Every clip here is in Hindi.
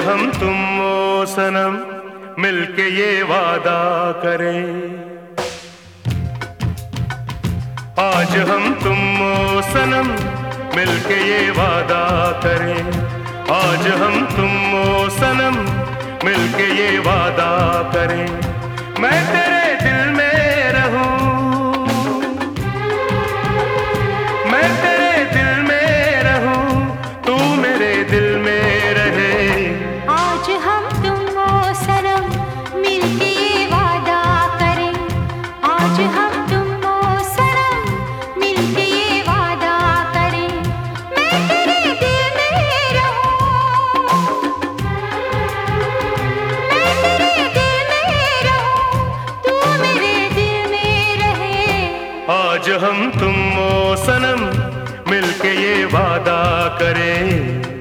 हम तुम ओ सनम, मिलके ये वादा करें। आज हम तुम ओ सनम, मिलके ये वादा करें। आज हम तुम ओ सनम, मिलके ये वादा करें। मैं तेरे दिल में आज हम तुम ओ सनम मिलके ये वादा करें।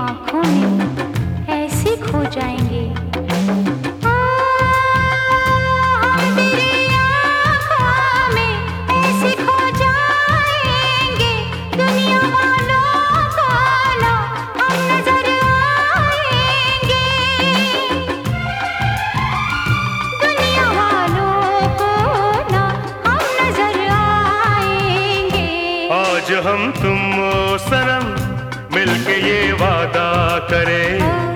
आँखों में ऐसे खो जाएँगे। हम तुम ओ सनम मिलके ये वादा करें।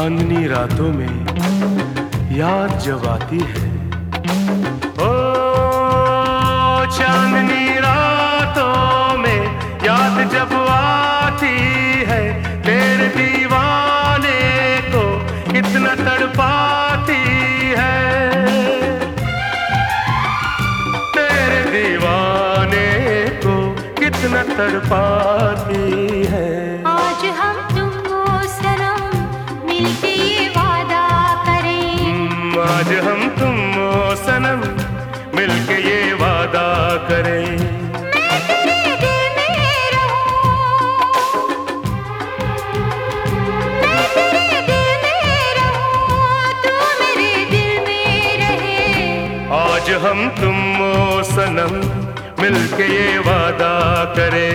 चांदनी रातों में याद जब आती है। ओ, चांदनी रातों में याद जब आती है तेरे दीवाने को कितना तड़पाती है। तेरे दीवाने को कितना तड़पाती है। मिलके ये वादा करें। आज हम तुम ओ सनम मिलके ये वादा करें। मैं तेरे दिल में रहूँ। मैं तेरे दिल में रहूँ तू मेरे दिल में रहे। आज हम तुम ओ सनम मिलके ये वादा करें।